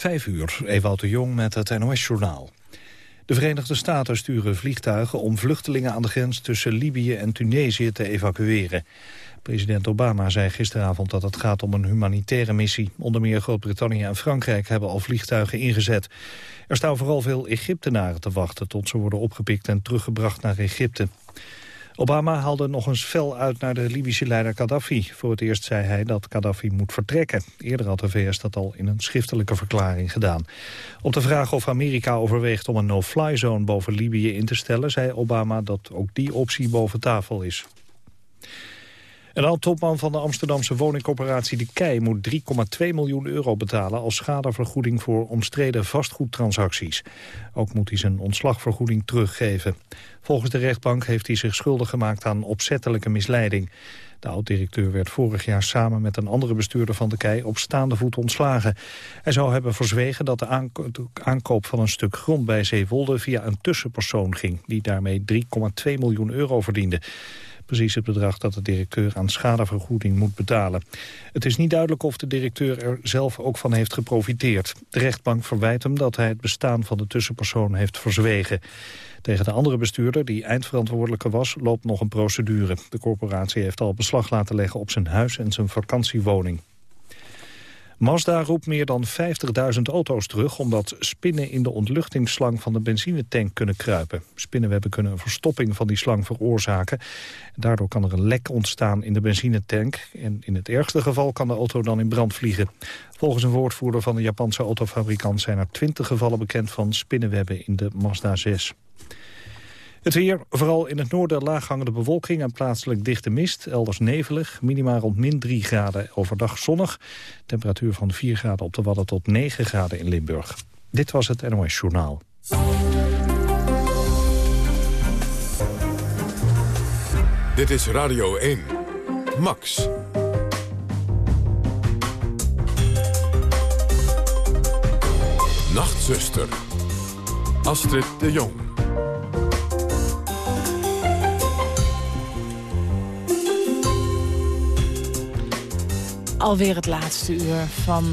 Vijf uur, Ewout de Jong met het NOS-journaal. De Verenigde Staten sturen vliegtuigen om vluchtelingen aan de grens tussen Libië en Tunesië te evacueren. President Obama zei gisteravond dat het gaat om een humanitaire missie. Onder meer Groot-Brittannië en Frankrijk hebben al vliegtuigen ingezet. Er staan vooral veel Egyptenaren te wachten tot ze worden opgepikt en teruggebracht naar Egypte. Obama haalde nog eens fel uit naar de Libische leider Gaddafi. Voor het eerst zei hij dat Gaddafi moet vertrekken. Eerder had de VS dat al in een schriftelijke verklaring gedaan. Op de vraag of Amerika overweegt om een no-fly zone boven Libië in te stellen... zei Obama dat ook die optie boven tafel is. Een oud-topman van de Amsterdamse woningcorporatie De Kei moet 3,2 miljoen euro betalen als schadevergoeding voor omstreden vastgoedtransacties. Ook moet hij zijn ontslagvergoeding teruggeven. Volgens de rechtbank heeft hij zich schuldig gemaakt aan opzettelijke misleiding. De oud-directeur werd vorig jaar samen met een andere bestuurder van de KEI op staande voet ontslagen. Hij zou hebben verzwegen dat de aankoop van een stuk grond bij Zeewolde via een tussenpersoon ging, die daarmee 3,2 miljoen euro verdiende precies het bedrag dat de directeur aan schadevergoeding moet betalen. Het is niet duidelijk of de directeur er zelf ook van heeft geprofiteerd. De rechtbank verwijt hem dat hij het bestaan van de tussenpersoon heeft verzwegen. Tegen de andere bestuurder, die eindverantwoordelijke was, loopt nog een procedure. De corporatie heeft al beslag laten leggen op zijn huis en zijn vakantiewoning. Mazda roept meer dan 50.000 auto's terug... omdat spinnen in de ontluchtingsslang van de benzinetank kunnen kruipen. Spinnenwebben kunnen een verstopping van die slang veroorzaken. Daardoor kan er een lek ontstaan in de benzinetank. En in het ergste geval kan de auto dan in brand vliegen. Volgens een woordvoerder van de Japanse autofabrikant... zijn er 20 gevallen bekend van spinnenwebben in de Mazda 6. Het weer, vooral in het noorden laaghangende bewolking en plaatselijk dichte mist. Elders nevelig, minima rond min 3 graden overdag zonnig. Temperatuur van 4 graden op de Wadden tot 9 graden in Limburg. Dit was het NOS Journaal. Dit is Radio 1. Max. Nachtzuster. Astrid de Jong. Alweer het laatste uur van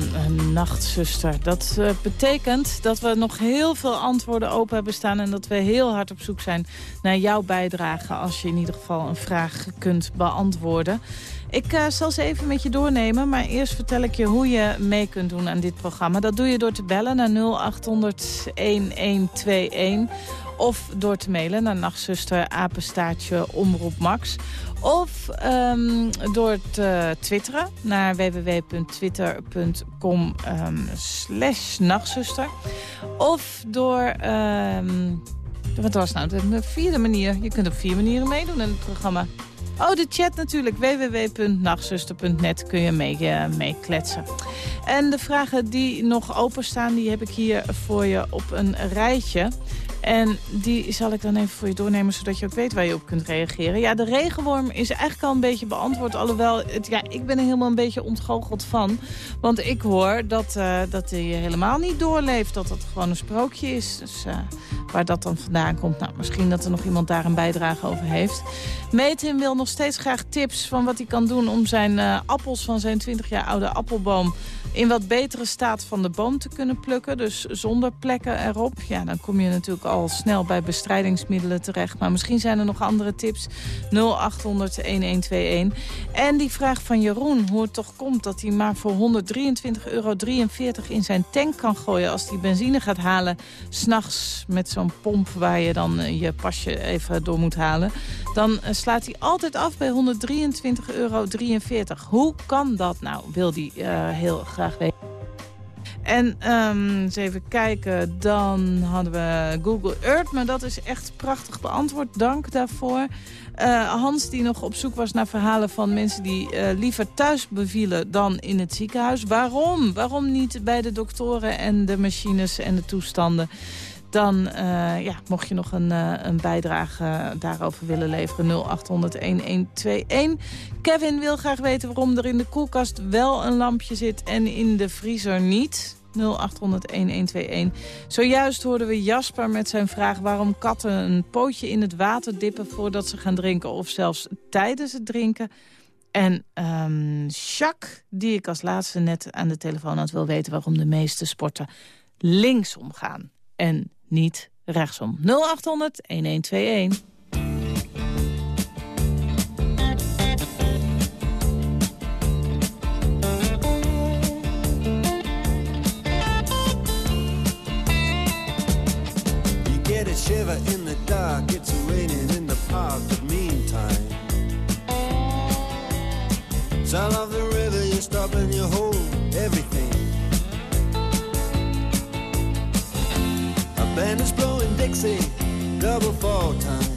Nachtzuster. Dat uh, betekent dat we nog heel veel antwoorden open hebben staan... en dat we heel hard op zoek zijn naar jouw bijdrage... als je in ieder geval een vraag kunt beantwoorden. Ik uh, zal ze even met je doornemen, maar eerst vertel ik je hoe je mee kunt doen aan dit programma. Dat doe je door te bellen naar 0800-1121 of door te mailen naar nachtzuster apenstaartje omroep max. Of um, door te twitteren naar www.twitter.com um, slash nachtzuster. Of door... Um, wat was nou de vierde manier? Je kunt op vier manieren meedoen in het programma. Oh, de chat natuurlijk. www.nachtzuster.net kun je mee, uh, mee kletsen. En de vragen die nog openstaan, die heb ik hier voor je op een rijtje. En die zal ik dan even voor je doornemen, zodat je ook weet waar je op kunt reageren. Ja, de regenworm is eigenlijk al een beetje beantwoord. Alhoewel, ja, ik ben er helemaal een beetje ontgoocheld van. Want ik hoor dat, uh, dat hij helemaal niet doorleeft. Dat dat gewoon een sprookje is. Dus uh, waar dat dan vandaan komt, nou, misschien dat er nog iemand daar een bijdrage over heeft. Metin wil nog steeds graag tips van wat hij kan doen... om zijn uh, appels van zijn 20 jaar oude appelboom in wat betere staat van de boom te kunnen plukken. Dus zonder plekken erop. Ja, dan kom je natuurlijk al snel bij bestrijdingsmiddelen terecht. Maar misschien zijn er nog andere tips. 0800-1121. En die vraag van Jeroen, hoe het toch komt dat hij maar voor 123,43 euro in zijn tank kan gooien... als hij benzine gaat halen, s'nachts met zo'n pomp waar je dan eh, je pasje even door moet halen. Dan eh, slaat hij altijd af bij 123,43 euro. Hoe kan dat nou, wil hij uh, heel graag en um, eens even kijken, dan hadden we Google Earth. Maar dat is echt prachtig beantwoord. Dank daarvoor. Uh, Hans die nog op zoek was naar verhalen van mensen die liever thuis bevielen dan in het ziekenhuis. Waarom? Waarom niet bij de doktoren en de machines en de toestanden? Dan eh, ja, mocht je nog een, eh, een bijdrage daarover willen leveren. 0800-1121. Kevin wil graag weten waarom er in de koelkast wel een lampje zit en in de vriezer niet. 0800-1121. Zojuist hoorden we Jasper met zijn vraag waarom katten een pootje in het water dippen voordat ze gaan drinken of zelfs tijdens het drinken. En um, Jacques, die ik als laatste net aan de telefoon had, wil weten waarom de meeste sporten linksom gaan en niet rechtsom. 0800 1121. shiver in the dark, it's raining in the park, but meantime. Sound of the river, you're stopping your you double fall time.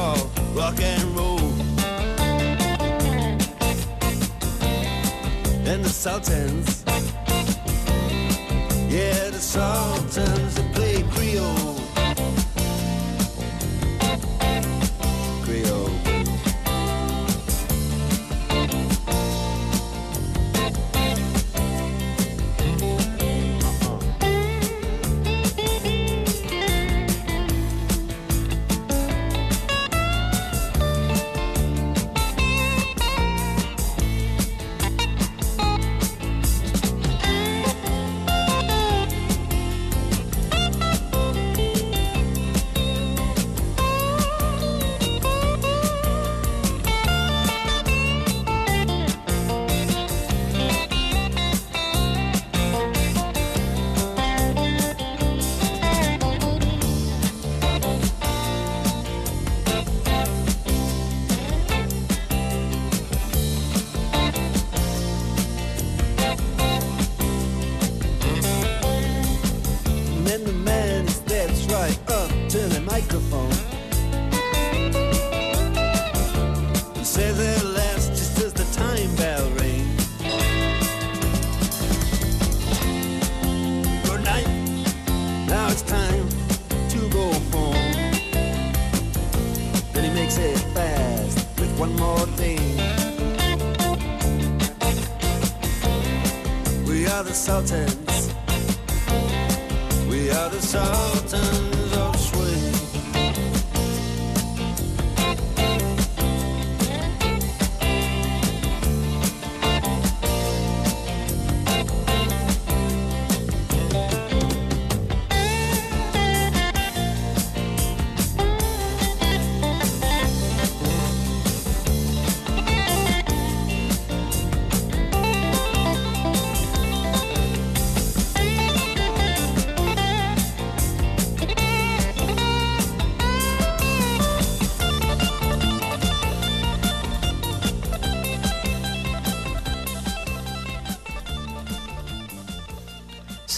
called rock and roll. And the Sultans, yeah, the Sultans, they play Creole.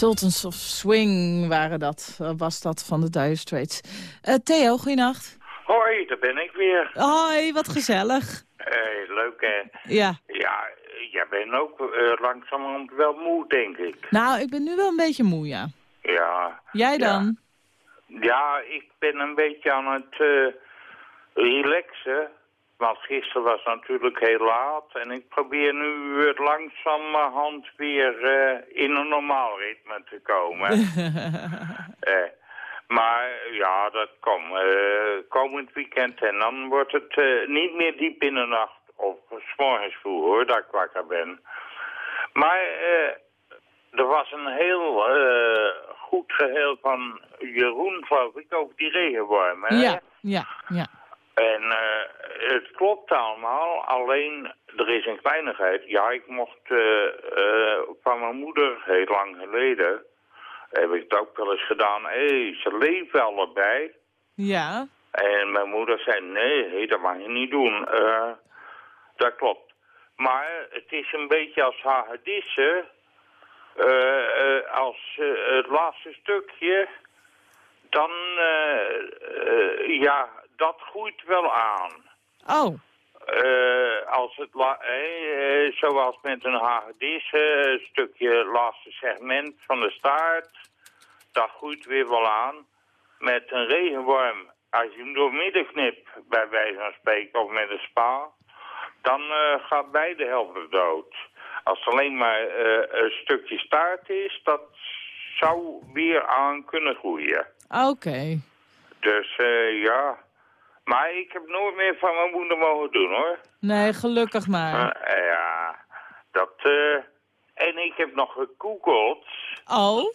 Sultans of Swing waren dat, eh, was dat van de Dire Straits. Uh, Theo, goeienacht. Hoi, daar ben ik weer. Hoi, wat gezellig. Hey, leuk hè? Ja. Ja, jij bent ook uh, langzamerhand wel moe, denk ik. Nou, ik ben nu wel een beetje moe, ja. Ja. Jij dan? Ja, ja ik ben een beetje aan het uh, relaxen. Want gisteren was natuurlijk heel laat en ik probeer nu langzamerhand weer uh, in een normaal ritme te komen. uh, maar ja, dat komt uh, komend weekend en dan wordt het niet meer diep in de nacht of s morgens vroeg hoor, dat ik wakker ben. Maar er was een heel goed geheel van Jeroen, geloof ik, over die regenwormen. Ja, ja, ja. En uh, het klopt allemaal, alleen er is een kleinigheid. Ja, ik mocht uh, uh, van mijn moeder, heel lang geleden, heb ik het ook wel eens gedaan. Hé, hey, ze leven allebei. Ja. En mijn moeder zei, nee, dat mag je niet doen. dat klopt. Maar het is een beetje als hagedissen. als het laatste stukje, dan, ja dat groeit wel aan. Oh. Uh, als het la eh, zoals met een hagedis, een stukje laatste segment van de staart, dat groeit weer wel aan. Met een regenworm, als je hem door midden knipt, bij wijze van spreken, of met een spa, dan gaat beide helft dood. Als het alleen maar een stukje staart is, dat zou weer aan kunnen groeien. Oké. Okay. Dus ja, maar ik heb nooit meer van mijn moeder mogen doen, hoor. Nee, gelukkig maar. Uh, ja, dat... Uh, en ik heb nog gegoogeld... Oh?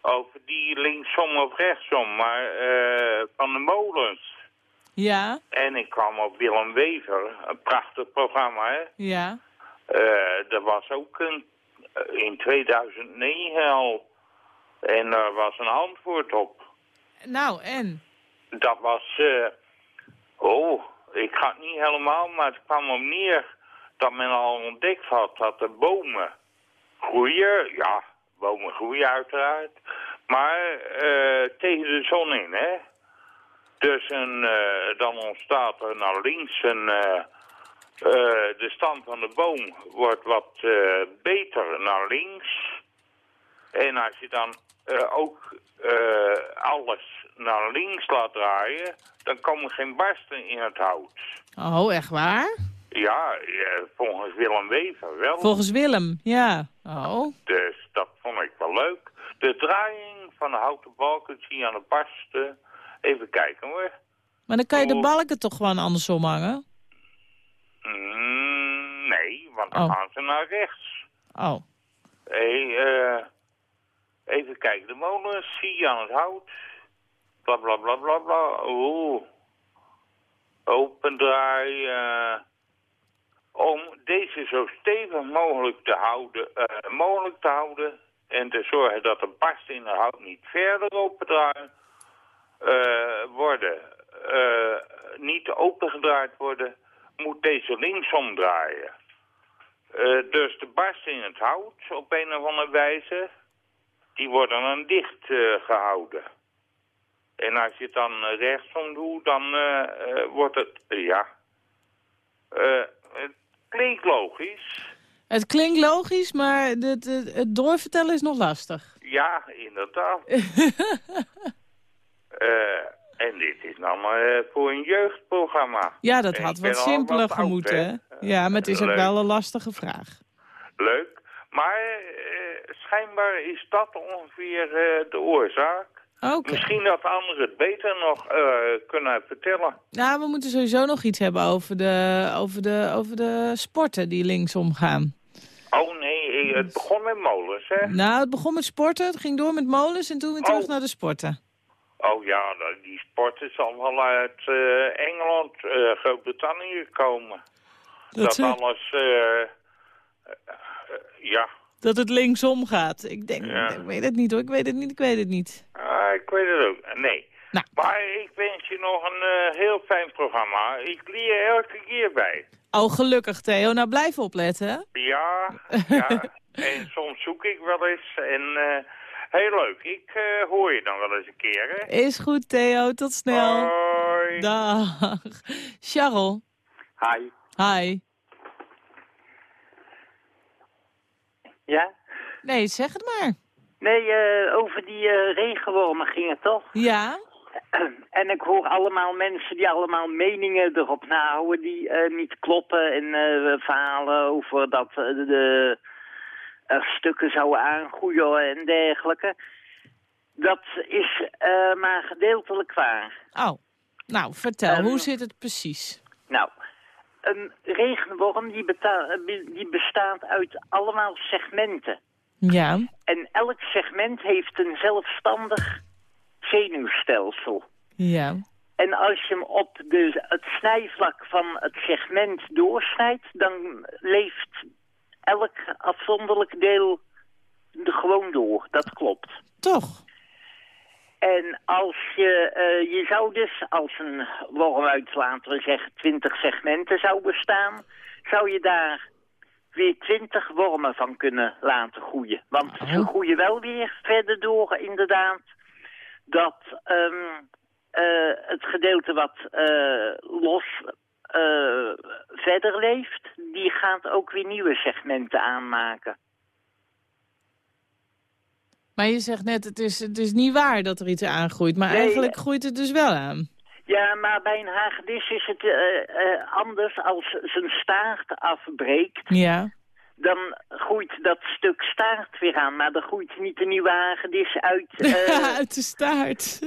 Over die linksom of rechtsom, maar uh, van de molens. Ja. En ik kwam op Willem Wever, een prachtig programma, hè. Ja. er was ook een, in 2009 al... En daar was een antwoord op. Nou, en? Dat was... Oh, ik ga het niet helemaal, maar het kwam om neer dat men al ontdekt had dat de bomen groeien. Ja, bomen groeien uiteraard. Maar uh, tegen de zon in, hè. Dus een, uh, dan ontstaat er naar links een... Uh, de stand van de boom wordt wat beter naar links. En als je dan ook alles naar links laat draaien, dan komen geen barsten in het hout. Oh, echt waar? Ja, volgens Willem Wever wel. Volgens Willem, ja. Oh. Dus dat vond ik wel leuk. De draaiing van de houten balken zie je aan de barsten. Even kijken hoor. Maar dan kan je de balken toch gewoon andersom hangen? Mm, nee, want dan oh. gaan ze naar rechts. Oh. Hey, uh, even kijken, de molens zie je aan het hout. Bla bla bla bla bla. Oeh. Opendraai. Uh, om deze zo stevig mogelijk te houden, uh, mogelijk te houden en te zorgen dat de barst in de hout niet verder opendraaien uh, worden, niet opengedraaid worden, moet deze linksom draaien. dus de barst in het hout op een of andere wijze, die worden dan dicht gehouden. En als je het dan rechtsom doet, dan uh, uh, wordt het, ja, het klinkt logisch. Het klinkt logisch, maar het, het, het doorvertellen is nog lastig. Ja, inderdaad. en dit is nou maar voor een jeugdprogramma. Ja, dat had wat simpeler gemoeten. Ja, maar het is ook wel een lastige vraag. Leuk. Maar schijnbaar is dat ongeveer de oorzaak. Okay. Misschien dat anderen het beter nog uh, kunnen vertellen. Nou, we moeten sowieso nog iets hebben over de, over de, over de sporten die linksom gaan. Oh nee, het begon met molens, hè? Nou, het begon met sporten, het ging door met molens en toen weer terug oh. naar de sporten. Oh ja, die sporten zal wel uit uh, Engeland, uh, Groot-Brittannië komen. Dat, dat alles, ja... Dat het linksom gaat. Ik denk, ja. ik weet het niet hoor, ik weet het niet, ik weet het niet. Ah, ik weet het ook, nee. Nou. Maar ik wens je nog een uh, heel fijn programma. Ik leer er elke keer bij. Oh, gelukkig Theo. Nou, blijf opletten. Ja, ja. en soms zoek ik wel eens. En uh, Heel leuk. Ik eh, hoor je dan wel eens een keer, hè? Is goed, Theo. Tot snel. Hoi. Dag. Charles. Hi. Hi. Ja? Nee, zeg het maar. Nee, eh, over die eh, regenwormen ging het toch? Ja? En ik hoor allemaal mensen die allemaal meningen erop nahouden die eh, niet kloppen. En verhalen over dat de er stukken zouden aangroeien en dergelijke. Dat is maar gedeeltelijk waar. Oh. Nou, vertel. Ehm, Hoe zit het precies? Nou, een regenworm die, die bestaat uit allemaal segmenten. Ja. En elk segment heeft een zelfstandig zenuwstelsel. Ja. En als je hem op de, het snijvlak van het segment doorsnijdt, dan leeft elk afzonderlijk deel gewoon door. Dat klopt. Toch? En als je, eh, je zou dus, als een worm uit, laten we zeggen, 20 segmenten zou bestaan, zou je daar weer 20 wormen van kunnen laten groeien. Want ze Oh. groeien wel weer verder door, inderdaad, dat ehm, eh, het gedeelte wat eh, los verder leeft, die gaat ook weer nieuwe segmenten aanmaken. Maar je zegt net, het is, het is niet waar dat er iets aangroeit. Maar Nee. eigenlijk groeit het dus wel aan. Ja, maar bij een hagedis is het eh, eh, anders als zijn staart afbreekt. Ja. Dan groeit dat stuk staart weer aan, maar dan groeit niet een nieuwe hagedis uit. eh, Uit de staart.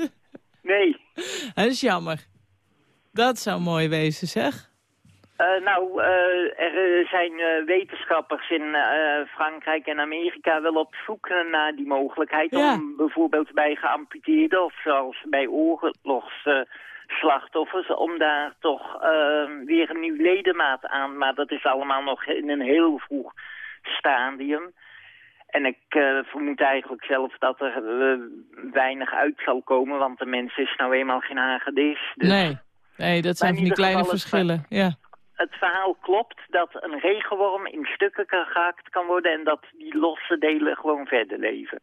nee. Dat is jammer. Dat zou mooi wezen, zeg. Eh, nou, eh, er eh, zijn wetenschappers in Frankrijk en Amerika wel op zoek naar die mogelijkheid Ja. om bijvoorbeeld bij geamputeerden of zelfs bij oorlogsslachtoffers om daar toch weer een nieuw ledemaat aan. Maar dat is allemaal nog in een heel vroeg stadium. En ik vermoed eigenlijk zelf dat er weinig uit zal komen, want de mens is nou eenmaal geen hagedis. Dus Nee. Nee, dat zijn van die kleine het- verschillen. Ja. Het verhaal klopt dat een regenworm in stukken kan gehakt kan worden en dat die losse delen gewoon verder leven.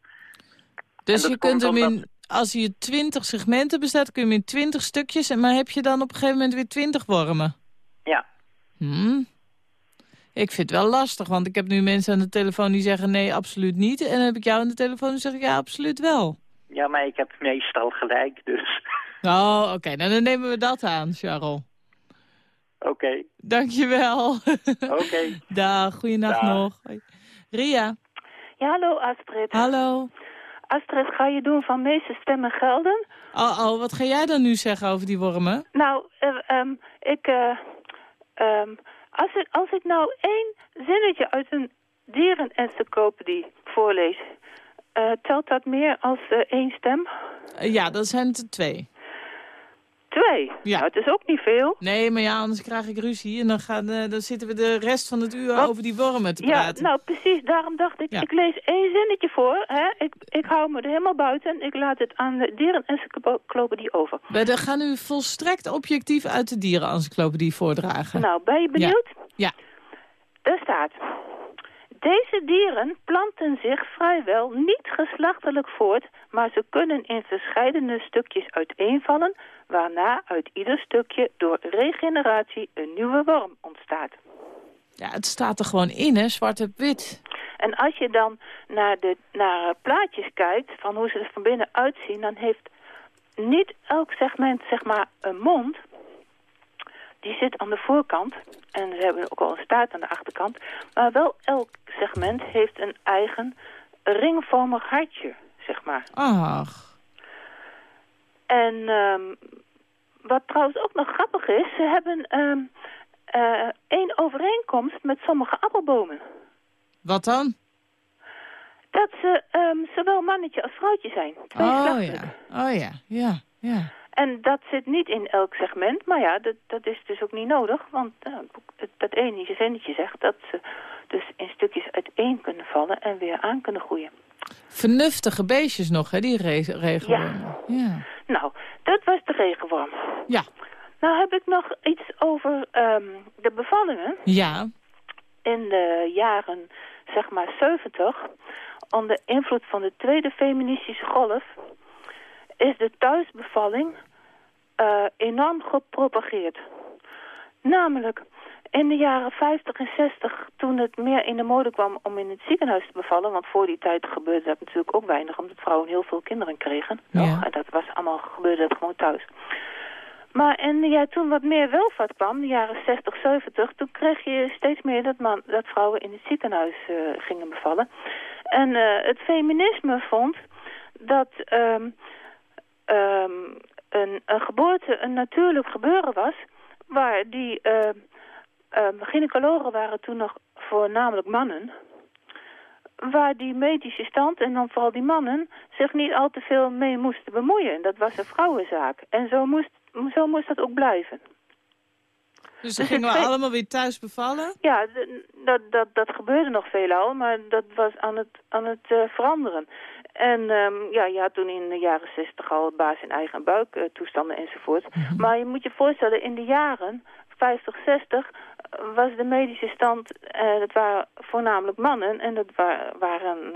Dus je kunt hem in, als hij 20 segmenten bestaat, kun je hem in 20 stukjes. en Maar heb je dan op een gegeven moment weer 20 wormen? Ja, Hmm. Ik vind het wel lastig, want ik heb nu mensen aan de telefoon die zeggen nee, absoluut niet. En dan heb ik jou aan de telefoon die zeggen ja, absoluut wel. ja maar ik heb meestal gelijk, dus Oh, oké. Nou, dan nemen we dat aan, Charles. Oké, Dankjewel. oké. Dag, goeienacht Dag. nog. Ria, Ja, hallo Astrid. hallo. Astrid, ga je doen van meeste stemmen gelden? Oh, oh, wat ga jij dan nu zeggen over die wormen? Nou, eh, ehm, ik, eh, ehm, als ik, als ik nou één zinnetje uit een dierenencyclopedie voorlees, eh, telt dat meer als één stem? Ja, dat zijn het er twee. Twee. Ja. Nou, het is ook niet veel. Nee, maar ja, anders krijg ik ruzie en dan, gaan, eh, dan zitten we de rest van het uur Wat? over die wormen te Ja, praten. nou precies. Daarom dacht ik, Ja. ik lees één zinnetje voor. Hè? Ik, ik hou me er helemaal buiten. Ik laat het aan de dierenencyclopedie over. We de- gaan u volstrekt objectief uit de dierenencyclopedie voordragen. Nou, ben je benieuwd? Ja. Daar staat... Deze dieren planten zich vrijwel niet geslachtelijk voort, maar ze kunnen in verschillende stukjes uiteenvallen, waarna uit ieder stukje door regeneratie een nieuwe worm ontstaat. Ja, het staat er gewoon in, hè, zwart op wit. En als je dan naar, de, naar eh, plaatjes kijkt van hoe ze er van binnen uitzien, dan heeft niet elk segment zeg maar een mond. Die zit aan de voorkant en ze hebben ook al een staart aan de achterkant. Maar wel elk segment heeft een eigen ringvormig hartje, zeg maar. Ach, En ehm, wat trouwens ook nog grappig is, ze hebben ehm, eh, één overeenkomst met sommige appelbomen. wat dan? Dat ze ehm, zowel mannetje als vrouwtje zijn. Twee Oh ja, oh ja, ja, ja. En dat zit niet in elk segment. Maar ja, dat, dat is dus ook niet nodig. Want eh, dat ene zinnetje zegt dat ze dus in stukjes uiteen kunnen vallen en weer aan kunnen groeien. Vernuftige beestjes nog, hè, die re regenwormen. Ja. Nou, dat was de regenworm. Ja. Nou heb ik nog iets over ehm, de bevallingen. Ja. in de jaren zeg maar 70 onder invloed van de tweede feministische golf... is de thuisbevalling uh, enorm gepropageerd. Namelijk, in de jaren 50 en 60, toen het meer in de mode kwam om in het ziekenhuis te bevallen... want voor die tijd gebeurde dat natuurlijk ook weinig... omdat vrouwen heel veel kinderen kregen. Nog, en dat was allemaal gebeurde dat gewoon thuis. Maar en ja, toen wat meer welvaart kwam, de jaren 60, 70... toen kreeg je steeds meer dat, man, dat vrouwen in het ziekenhuis uh, gingen bevallen. En uh, het feminisme vond dat um, um, een, een geboorte een natuurlijk gebeuren was... waar die... Uh, gynaecologen waren toen nog voornamelijk mannen waar die medische stand en dan vooral die mannen zich niet al te veel mee moesten bemoeien. Dat was een vrouwenzaak. En zo moest zo moest dat ook blijven. Dus dan dus gingen we allemaal weer thuis bevallen? Ja, dat, dat, dat gebeurde nog veelal, maar dat was aan het, aan het uh, veranderen. En um, ja, je had toen in de jaren zestig al baas in eigen buik uh, toestanden enzovoort. Mhm. Maar je moet je voorstellen, in de jaren 50, 60 was de medische stand, uh, dat waren voornamelijk mannen en dat wa waren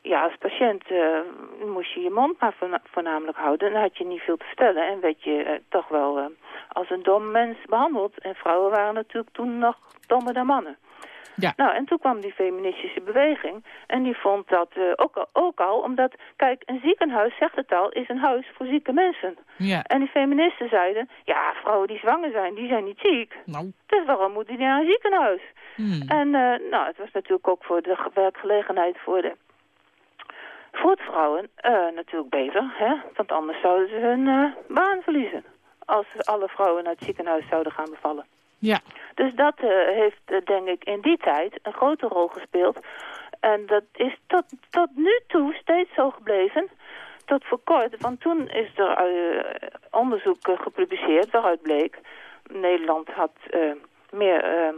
ja, als patiënt uh, moest je je mond maar voornamelijk houden. Dan had je niet veel te stellen en werd je toch wel als een dom mens behandeld. En vrouwen waren natuurlijk toen nog dommer dan mannen. Ja. Nou, en toen kwam die feministische beweging. En die vond dat ook, al, ook al, omdat, kijk, een ziekenhuis, zegt het al, is een huis voor zieke mensen. Ja. En die feministen zeiden, ja, vrouwen die zwanger zijn, die zijn niet ziek. Nou. Dus waarom moeten die naar een ziekenhuis? Hmm. En nou, het was natuurlijk ook voor de werkgelegenheid voor de Voetvrouwen uh, natuurlijk beter, hè? want anders zouden ze hun baan verliezen. Als alle vrouwen naar het ziekenhuis zouden gaan bevallen. Ja. Dus dat uh, heeft, denk ik, in die tijd een grote rol gespeeld. En dat is tot, tot nu toe steeds zo gebleven. Tot voor kort, want toen is er onderzoek gepubliceerd waaruit bleek... Nederland had meer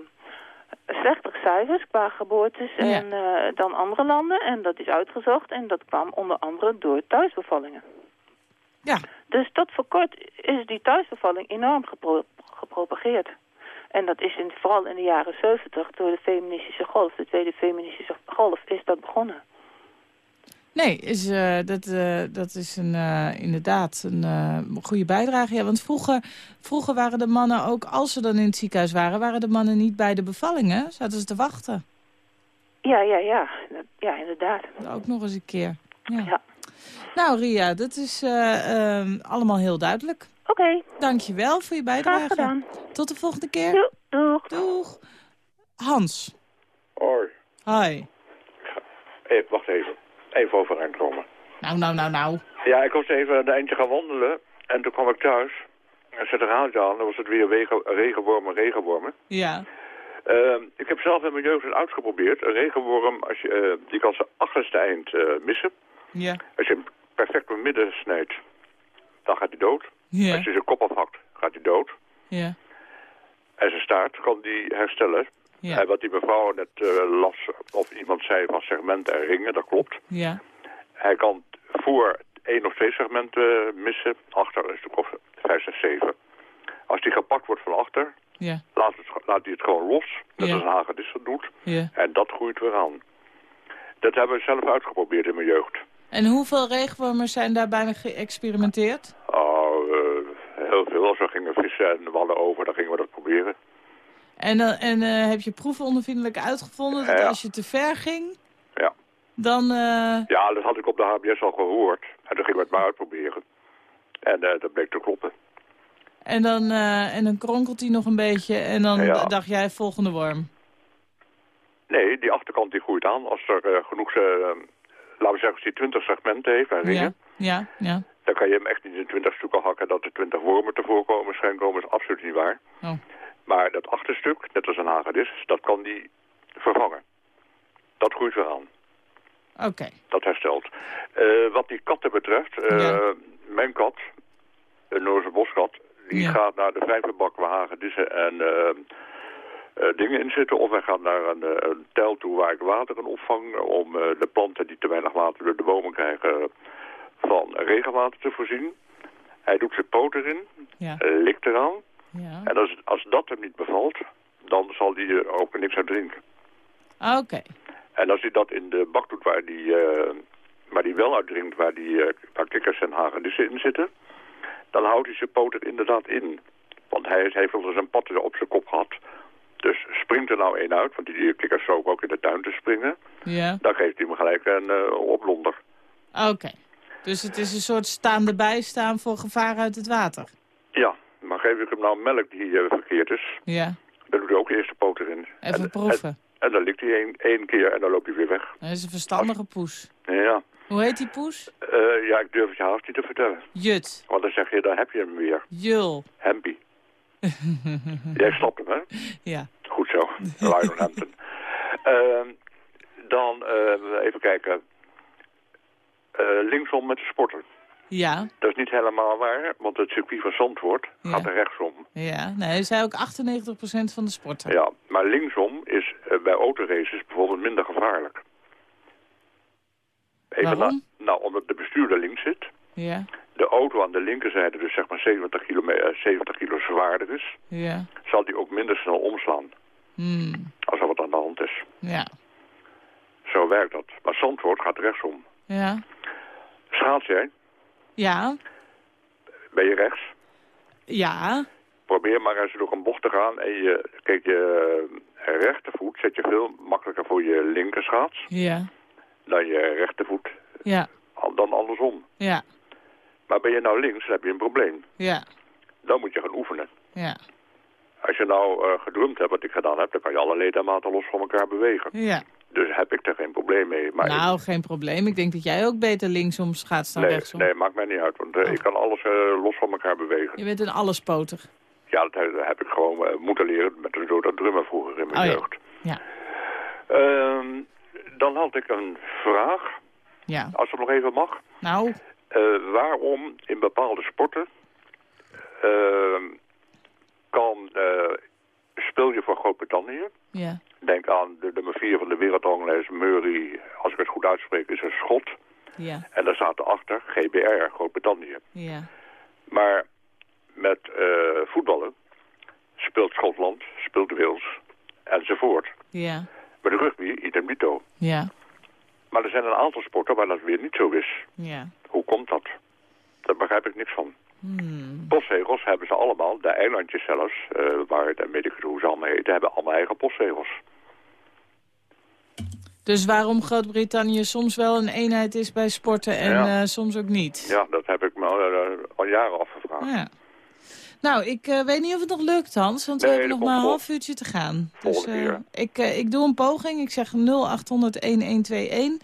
slechtere cijfers qua geboortes en, uh, dan andere landen. En dat is uitgezocht en dat kwam onder andere door thuisbevallingen. Ja. Dus tot voor kort is die thuisbevalling enorm gepro gepropageerd. En dat is in, vooral in de jaren 70 door de feministische golf, de tweede feministische golf, is dat begonnen. Nee, is, uh, dat, uh, dat is een, uh, inderdaad een goede bijdrage. Ja, want vroeger, vroeger waren de mannen ook, als ze dan in het ziekenhuis waren... waren de mannen niet bij de bevallingen, zaten ze te wachten. Ja, ja, ja. Ja, inderdaad. Ook nog eens een keer. Ja. ja. Nou, Ria, dat is ehm, allemaal heel duidelijk. Oké. Okay. Dankjewel voor je bijdrage. Graag gedaan. Tot de volgende keer. Doeg. Doeg. Hans. Hoi. Hi. Hey, wacht even even overeind komen. Nou, nou, nou, nou. Ja, ik was even een eindje gaan wandelen. En toen kwam ik thuis. En zette de radio aan. Dan was het weer regenwormen, regenwormen. Ja. Uh, ik heb zelf in mijn jeugd uitgeprobeerd. Een regenworm, als je, uh, die kan zijn achterste eind uh, missen. Ja. Als je hem perfect door midden snijdt, dan gaat hij dood. Ja. Als je zijn kop afhakt, gaat hij dood. Ja. En zijn staart kan die herstellen. Ja. En wat die mevrouw net uh, las, of iemand zei van segmenten en ringen, dat klopt. Ja. Hij kan voor één of twee segmenten missen, achter is het of vijf, zes, zeven. Als die gepakt wordt van achter, ja. laat, het, laat hij het gewoon los, net ja. als een hagedis dat doet. Ja. En dat groeit weer aan. Dat hebben we zelf uitgeprobeerd in mijn jeugd. En hoeveel regenwormers zijn daar bijna geëxperimenteerd? Oh, uh, heel veel. Als we gingen vissen en wallen over, dan gingen we dat proberen. En, uh, en uh, heb je proefondervindelijk uitgevonden dat als je te ver ging, ja. dan... Uh... Ja, dat had ik op de HBS al gehoord. En toen gingen we het maar uitproberen. En dat bleek te kloppen. En dan, en dan kronkelt hij nog een beetje en dan ja. dacht jij volgende worm. Nee, die achterkant die groeit aan. Als er genoeg, laten we zeggen, als hij 20 segmenten heeft en ringen... Ja, ja. Dan kan je hem echt niet in 20 stukken hakken dat er 20 wormen tevoor komen. Schijnkomen is absoluut niet waar. Oh. Maar dat achterstuk, net als een hagedis, dat kan die vervangen. Dat groeit weer aan. Oké. Dat herstelt. Uh, wat die katten betreft, uh, ja. mijn kat, een Noorse boskat, die ja. gaat naar de vijverbak waar hagedissen en uh, dingen in zitten. Of hij gaat naar een, een tel toe waar ik water in opvang om de planten die te weinig water door de bomen krijgen van regenwater te voorzien. Hij doet zijn poot erin, ja. likt eraan. Ja. En als, als dat hem niet bevalt, dan zal hij er ook niks uit drinken. Oké. En als hij dat in de bak doet waar die, uh, waar die wel uitdrinkt, waar die uh, waar kikkers en hagedissen in zitten, dan houdt hij zijn poot er inderdaad in. Want hij heeft wel zijn patten op zijn kop gehad. Dus springt er nou één uit, want die kikkers zou ook in de tuin te springen. Ja. Dan geeft hij hem gelijk een uh, oplonder. Oké. Dus het is een soort staande bijstaan voor gevaar uit het water? Ja, maar geef ik hem nou melk die uh, verkeerd is, ja. dan doet hij ook eerst de poot erin. Even en, proeven. En, en, dan likt hij één, één keer en dan loopt hij weer weg. Dat is een verstandige poes. Ja. Hoe heet die poes? Uh, ja, ik durf het je haast niet te vertellen. Jut. Want dan zeg je, dan heb je hem weer. Jul. Hempie. Jij snapt hem, hè? Ja. Goed zo. Lionel Hampton. uh, dan uh, even kijken. Uh, linksom met de sporter. Ja. Dat is niet helemaal waar, want het circuit van Zandvoort ja. gaat er rechtsom. Ja, nee, hij zei ook 98% van de sporten. Ja, maar linksom is uh, bij autoraces bijvoorbeeld minder gevaarlijk. Even Waarom? Na, nou, omdat de bestuurder links zit. Ja. De auto aan de linkerzijde dus zeg maar 70 kilo, 70 kilo zwaarder is. Ja. Zal die ook minder snel omslaan. Hmm. Als er wat aan de hand is. Ja. Zo werkt dat. Maar Zandvoort gaat rechtsom. Ja. Schaats jij? Ja. Ben je rechts? Ja. Probeer maar eens door een bocht te gaan en je, kijk, je rechtervoet zet je veel makkelijker voor je linkerschaats Ja. dan je rechtervoet. Ja. Dan andersom. Ja. Maar ben je nou links, dan heb je een probleem. Ja. Dan moet je gaan oefenen. Ja. Als je nou uh, gedrumd hebt, wat ik gedaan heb, dan kan je alle ledematen los van elkaar bewegen. Ja. Dus heb ik er geen probleem mee. Maar nou, ik... geen probleem. Ik denk dat jij ook beter linksom schaats dan nee, rechtsom. Nee, maakt mij niet uit, want uh, oh. ik kan alles uh, los van elkaar bewegen. Je bent een allespoter. Ja, dat, dat heb ik gewoon moeten leren met, door dat drummen vroeger in mijn oh, jeugd. Ja. ja. dan had ik een vraag, ja. als het nog even mag. Nou? Uh, waarom in bepaalde sporten uh, kan, uh, speel je voor Groot-Brittannië? Ja. Denk aan de nummer 4 van de wereldranglijst, Murray, als ik het goed uitspreek, is een schot. Ja. En daar staat erachter GBR, Groot-Brittannië. Ja. Maar met voetballen speelt Schotland, speelt Wales, enzovoort. Ja. Met rugby, idem dito. Ja. Maar er zijn een aantal sporten waar dat weer niet zo is. Ja. Hoe komt dat? Daar begrijp ik niks van. Hmm. Postzegels hebben ze allemaal, de eilandjes zelfs, uh, waar het en weet ik hoe ze allemaal heten, hebben allemaal eigen postzegels. Dus waarom Groot-Brittannië soms wel een eenheid is bij sporten en ja. uh, soms ook niet? Ja, dat heb ik me al, uh, al jaren afgevraagd. Oh, ja. Nou, ik uh, weet niet of het nog lukt, Hans, want nee, we hebben nog maar een half uurtje te gaan. Dus uh, ik, uh, ik doe een poging, ik zeg 0800-1121.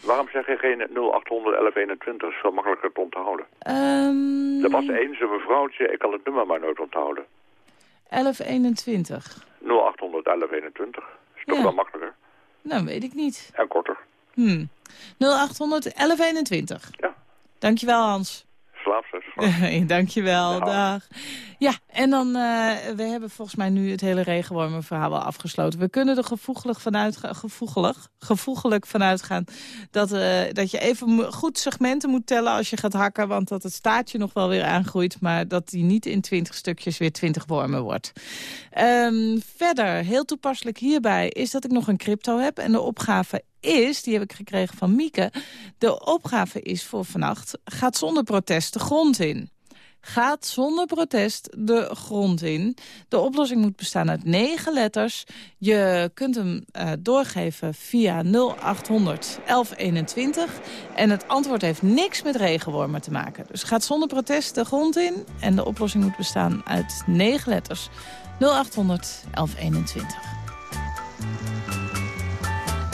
Waarom zeg je geen 0800-1121? Dat is veel makkelijker te onthouden. Um... Er was eens een mevrouwtje, ik kan het nummer maar nooit onthouden. 1121. 0800-1121. Is toch ja. wel makkelijker? Nou, weet ik niet. En korter. Hmm. 0800-1121. Ja. Dankjewel, Hans. Slaapzus. Dankjewel, ja. dag. Ja, en dan, uh, we hebben volgens mij nu het hele regenwormenverhaal wel afgesloten. We kunnen er gevoeglijk vanuit, gevoegelijk, gevoegelijk vanuit gaan dat, uh, dat je even goed segmenten moet tellen als je gaat hakken. Want dat het staartje nog wel weer aangroeit, maar dat die niet in 20 stukjes weer 20 wormen wordt. Um, verder, heel toepasselijk hierbij is dat ik nog een crypto heb en de opgave is, die heb ik gekregen van Mieke... de opgave is voor vannacht, gaat zonder protest de grond in. Gaat zonder protest de grond in. De oplossing moet bestaan uit negen letters. Je kunt hem uh, doorgeven via 0800 1121. En het antwoord heeft niks met regenwormen te maken. Dus gaat zonder protest de grond in. En de oplossing moet bestaan uit negen letters. 0800 1121.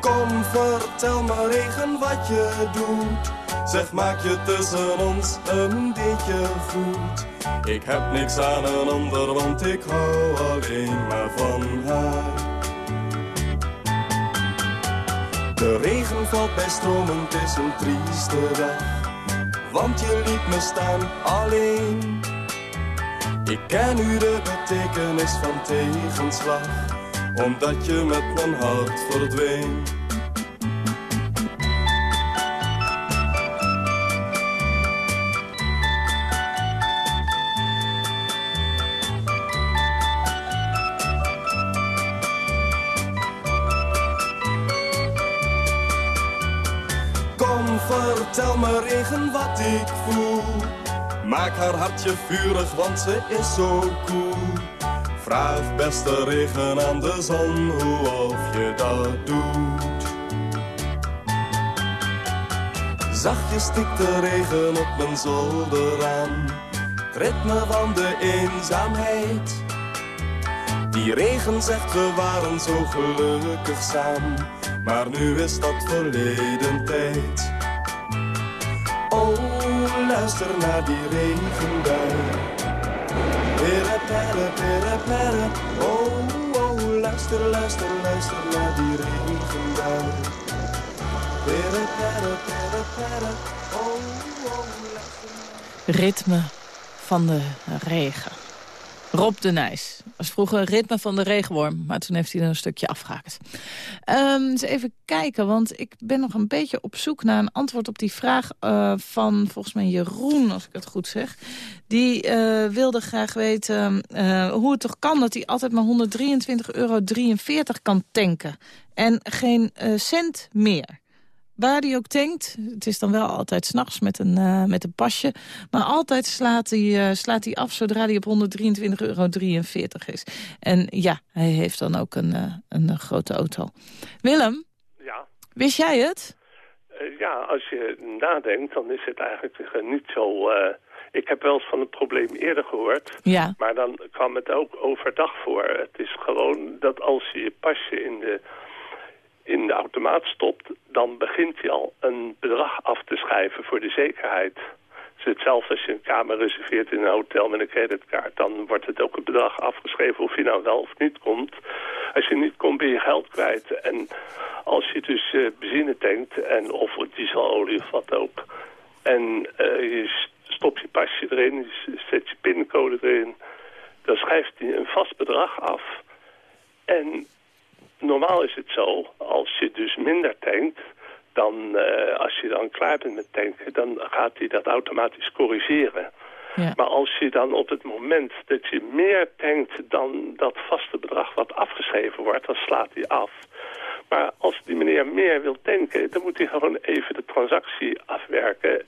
Kom, vertel me regen wat je doet. Zeg, maak je tussen ons een beetje goed. Ik heb niks aan een ander, want ik hou alleen maar van haar. De regen valt bij stromen, het is een trieste dag. Want je liet me staan alleen. Ik ken nu de betekenis van tegenslag. Omdat je met mijn hart verdween. vertel me regen wat ik voel. Maak haar hartje vurig, want ze is zo cool. Vraag beste regen aan de zon hoe of je dat doet. Zachtjes stikt de regen op mijn zolder aan. Ritme van de eenzaamheid. Die regen zegt we waren zo gelukkig samen. Maar nu is dat verleden tijd. Oh, luister naar die regenbui. Pere, pere, pere. Oh, oh, luister, luister, luister naar die regenbui. Pere, pere, pere, pere. Oh, oh, luister. Ritme van de regen. Rob de Nijs. was vroeger ritme van de regenworm, maar toen heeft hij er een stukje afgehaakt. Um, eens even kijken, want ik ben nog een beetje op zoek naar een antwoord op die vraag uh, van volgens mij Jeroen, als ik het goed zeg. Die uh, wilde graag weten uh, hoe het toch kan dat hij altijd maar 123,43 euro kan tanken. En geen cent meer waar hij ook tankt. Het is dan wel altijd s'nachts met, een uh, met een pasje. Maar altijd slaat hij, uh, slaat hij af zodra hij op 123,43 euro is. En ja, hij heeft dan ook een, uh, een grote auto. Willem? Ja? Wist jij het? ja, als je nadenkt, dan is het eigenlijk niet zo... ik heb wel eens van het probleem eerder gehoord. Ja. Maar dan kwam het ook overdag voor. Het is gewoon dat als je je pasje in de in de automaat stopt, dan begint hij al een bedrag af te schrijven voor de zekerheid. Dus hetzelfde als je een kamer reserveert in een hotel met een creditcard, dan wordt het ook een bedrag afgeschreven of je nou wel of niet komt. Als je niet komt ben je geld kwijt. En als je dus uh, benzine tankt, en, of dieselolie of wat ook, en uh, je stopt je pasje erin, je zet je pincode erin, dan schrijft hij een vast bedrag af. En normaal is het zo, als je dus minder tankt, dan uh, als je dan klaar bent met tanken, dan gaat hij dat automatisch corrigeren. Ja. Maar als je dan op het moment dat je meer tankt dan dat vaste bedrag wat afgeschreven wordt, dan slaat hij af. Maar als die meneer meer wil tanken, dan moet hij gewoon even de transactie afwerken.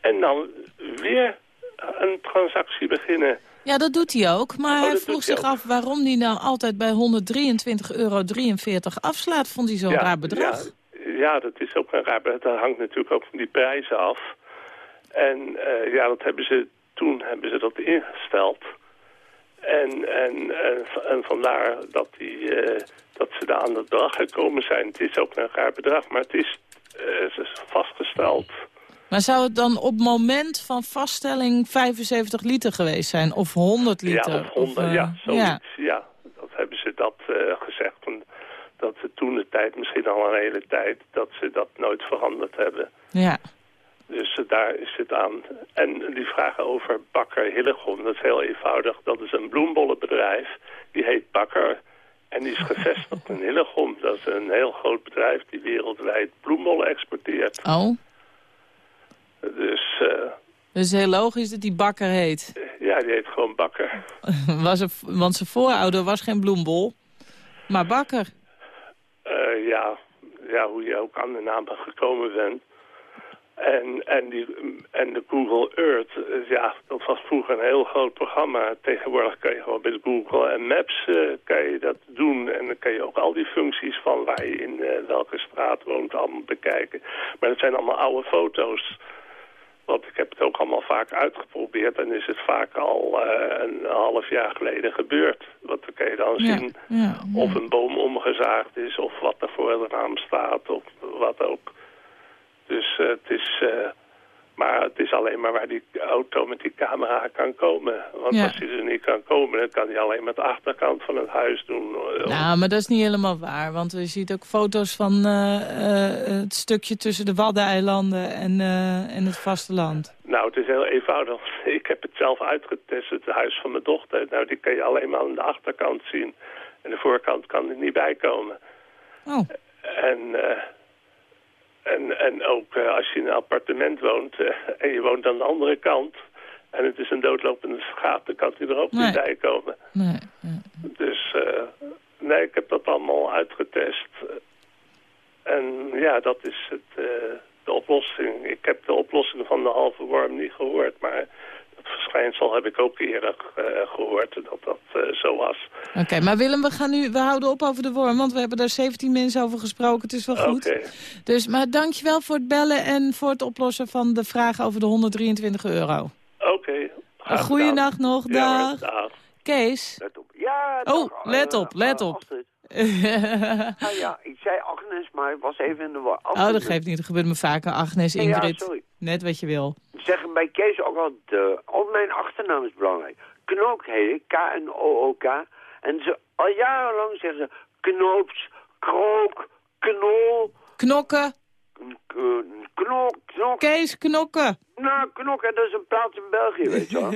En dan weer een transactie beginnen. Ja, dat doet hij ook. Maar Oh, hij vroeg zich ook. af waarom hij nou altijd bij 123,43 euro afslaat. Vond hij zo'n raar bedrag. Ja, ja, dat is ook een raar bedrag. Dat hangt natuurlijk ook van die prijzen af. En eh, ja, dat hebben ze, toen hebben ze dat ingesteld. En, en, en, en vandaar dat, die, eh, dat ze daar aan het bedrag gekomen zijn. Het is ook een raar bedrag, maar het is, eh, het is vastgesteld. Maar zou het dan op moment van vaststelling 75 liter geweest zijn? Of 100 liter? Ja, of 100, eh, ja, zoiets. ja. Ja. dat hebben ze dat eh, gezegd. Dat ze toen de tijd, misschien al een hele tijd, dat ze dat nooit veranderd hebben. ja. Dus eh, daar is het aan. En die vragen over Bakker Hillegom, dat is heel eenvoudig. Dat is een bloembollenbedrijf, die heet Bakker. En die is gevestigd in Hillegom. Dat is een heel groot bedrijf die wereldwijd bloembollen exporteert. Oh, Dus eh, dus heel logisch dat die bakker heet. ja, die heet gewoon Bakker. Was er, want zijn voorouder was geen bloembol, maar bakker. Eh, ja, ja, hoe je ook aan de naam gekomen bent. En, en, die, en de Google Earth, eh, ja, dat was vroeger een heel groot programma. Tegenwoordig kan je gewoon met Google en Maps kan je dat doen. En dan kan je ook al die functies van waar je in welke straat woont allemaal bekijken. Maar dat zijn allemaal oude foto's. Want ik heb het ook allemaal vaak uitgeprobeerd en is het vaak al eh, een half jaar geleden gebeurd. Want dan kan je dan Ja, zien ja, of een boom omgezaagd is of wat er voor het raam staat of wat ook. Dus eh, het is... eh, Maar het is alleen maar waar die auto met die camera kan komen. Want Ja. als hij er niet kan komen, dan kan hij alleen met de achterkant van het huis doen. Nou, maar dat is niet helemaal waar. Want je ziet ook foto's van eh, eh, het stukje tussen de Waddeneilanden en, eh, en het vasteland. Nou, het is heel eenvoudig. Ik heb het zelf uitgetest, het huis van mijn dochter. Nou, die kan je alleen maar aan de achterkant zien. En de voorkant kan er niet bij komen. Oh. En, eh, en, en ook eh, als je in een appartement woont eh, en je woont aan de andere kant... en het is een doodlopende straat, dan kan hij er ook niet bij komen. Nee. Dus eh, nee, ik heb dat allemaal uitgetest. En ja, dat is het, de oplossing. Ik heb de oplossing van de halve worm niet gehoord, maar verschijnsel heb ik ook eerder eh, gehoord dat dat eh, zo was. Oké, maar Willem, we, gaan nu, we houden op over de worm, want we hebben daar 17 mensen over gesproken. Het is wel goed. Dus, maar dankjewel voor het bellen en voor het oplossen van de vraag over de 123 euro. Oké. Een goede nacht nog, Ja, dag. dag. Kees? Let op. Ja, Oh, let op, let eh, op. Astrid. Nou ja, ik zei Agnes, maar ik was even in de war. Oh, dat geeft niet. Dat gebeurt me vaker. Agnes, Ja, Ingrid. sorry. Net wat je wil. Zeggen bij Kees ook al, de, ook mijn achternaam is belangrijk. Knook heet ik, K-N-O-O-K. En ze, al jarenlang zeggen ze knoops, krook, knol, Knokken. knok, knok. Kees, knokken. Nou, knokken, dat is een plaats in België, weet je wel.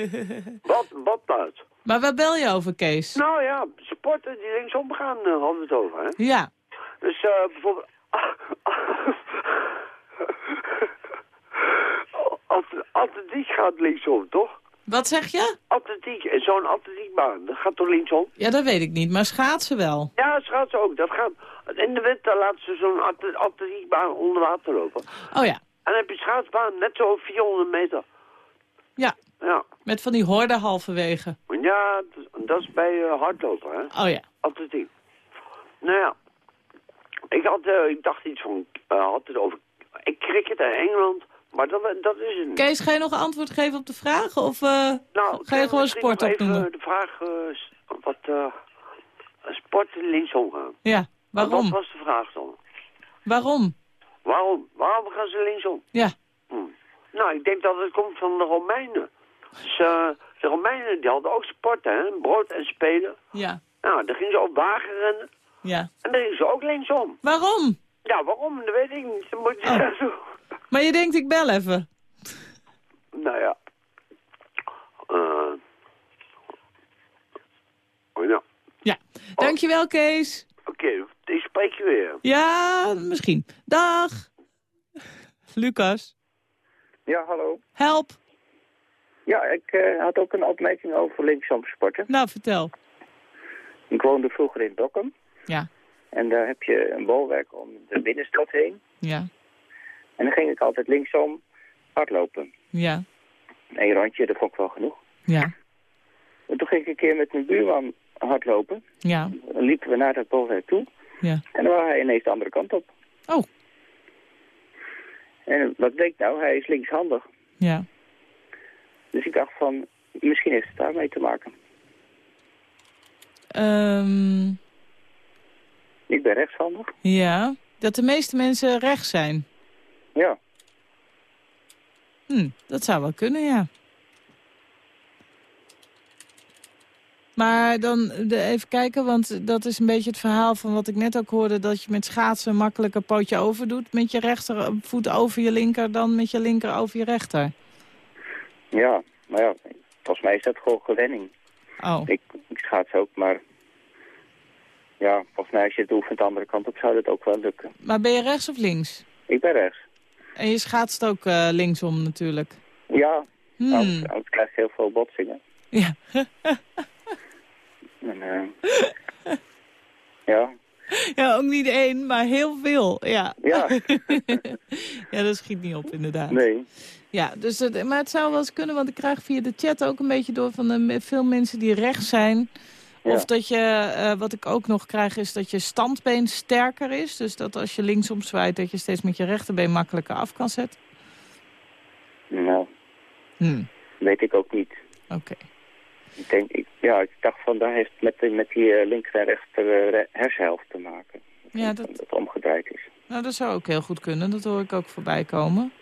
Wat, badplaats. Maar waar bel je over, Kees? Nou ja, sporten die linksom gaan, uh, hadden we het over, hè. Ja. Dus eh bijvoorbeeld... At- Atletiek gaat linksom, toch? Wat zeg je? Atletiek, en zo'n atletiekbaan, dat gaat toch linksom? Ja, dat weet ik niet. Maar schaatsen wel. Ja, schaatsen ook. Dat gaat, in de winter laten ze zo'n atle- atletiekbaan onder water lopen. Oh ja. En dan heb je schaatsbaan, net zo 400 meter. Ja. Ja, Met van die horden halverwege. ja dat, is bij eh, hardlopen, hè? Oh ja. Atletiek. Nou ja, ik, had, eh, ik dacht iets van, eh, had het over ik cricket in Engeland, maar dat, dat is het niet. Kees, ga je nog een antwoord geven op de vraag? Of eh, Nou, ga je gewoon misschien sport opnoemen? de vraag, eh, s- wat eh sport linksom gaan. Ja. Wat Waarom? was de vraag dan? Waarom? Waarom, waarom gaan ze linksom? Ja. Hm. Nou, ik denk dat het komt van de Romeinen. Dus, eh, de Romeinen die hadden ook sporten, hè? brood en spelen. Ja. Nou, dan gingen ze op wagen rennen. Ja. En dan gingen ze ook linksom. Waarom? Ja, waarom? Dat weet ik niet. Dan moet je Oh. Maar je denkt, ik bel even. Nou ja. Eh oh, ja. Ja. Dankjewel, Kees. Oké, ik spreek je weer. Ja, misschien. Dag. Lucas. Ja, hallo. Help. Ja, ik eh, had ook een opmerking over linksom sporten. Nou, vertel. Ik woonde vroeger in Dokkum. Ja. En daar heb je een bolwerk om de binnenstad heen. Ja. En dan ging ik altijd linksom hardlopen. Ja. Eén rondje, dat vond ik wel genoeg. Ja. En toen ging ik een keer met mijn buurman hardlopen. Ja. Dan liepen we naar dat bolwerk toe. Ja. En dan was hij ineens de andere kant op. Oh. En wat bleek nou? Hij is linkshandig. Ja. Dus ik dacht van, misschien heeft het daarmee te maken. Ehm, Ik ben rechtshandig. ja. Dat de meeste mensen rechts zijn. Ja. Hm, dat zou wel kunnen, ja. Maar dan even kijken, want dat is een beetje het verhaal van wat ik net ook hoorde... dat je met schaatsen makkelijk een pootje over doet... met je rechtervoet over je linker dan met je linker over je rechter. Ja, maar ja, volgens mij is dat gewoon gewenning. Oh. Ik, ik schaats ook, maar ja, volgens mij als je het oefent de andere kant op zou dat ook wel lukken. Maar ben je rechts of links? Ik ben rechts. En je schaatst ook eh, linksom natuurlijk. Ja, Hmm. anders, anders krijg je heel veel botsingen. Ja. En, eh, ja, ja, ook niet één, maar heel veel. Ja, ja, ja dat schiet niet op inderdaad. nee. Ja, dus het, maar het zou wel eens kunnen, want ik krijg via de chat ook een beetje door van de, veel mensen die rechts zijn. Ja. Of dat je, eh, wat ik ook nog krijg, is dat je standbeen sterker is. Dus dat als je linksom zwaait, dat je steeds met je rechterbeen makkelijker af kan zetten. Nou, Hmm. weet ik ook niet. Oké. Ik denk, ik, ja, ik dacht van, dat heeft met, die- met die eh, linker en rechter eh, hersenhelft te maken. Ja, Dat dat, het omgedraaid is. nou, dat zou ook heel goed kunnen. Dat hoor ik ook voorbij komen.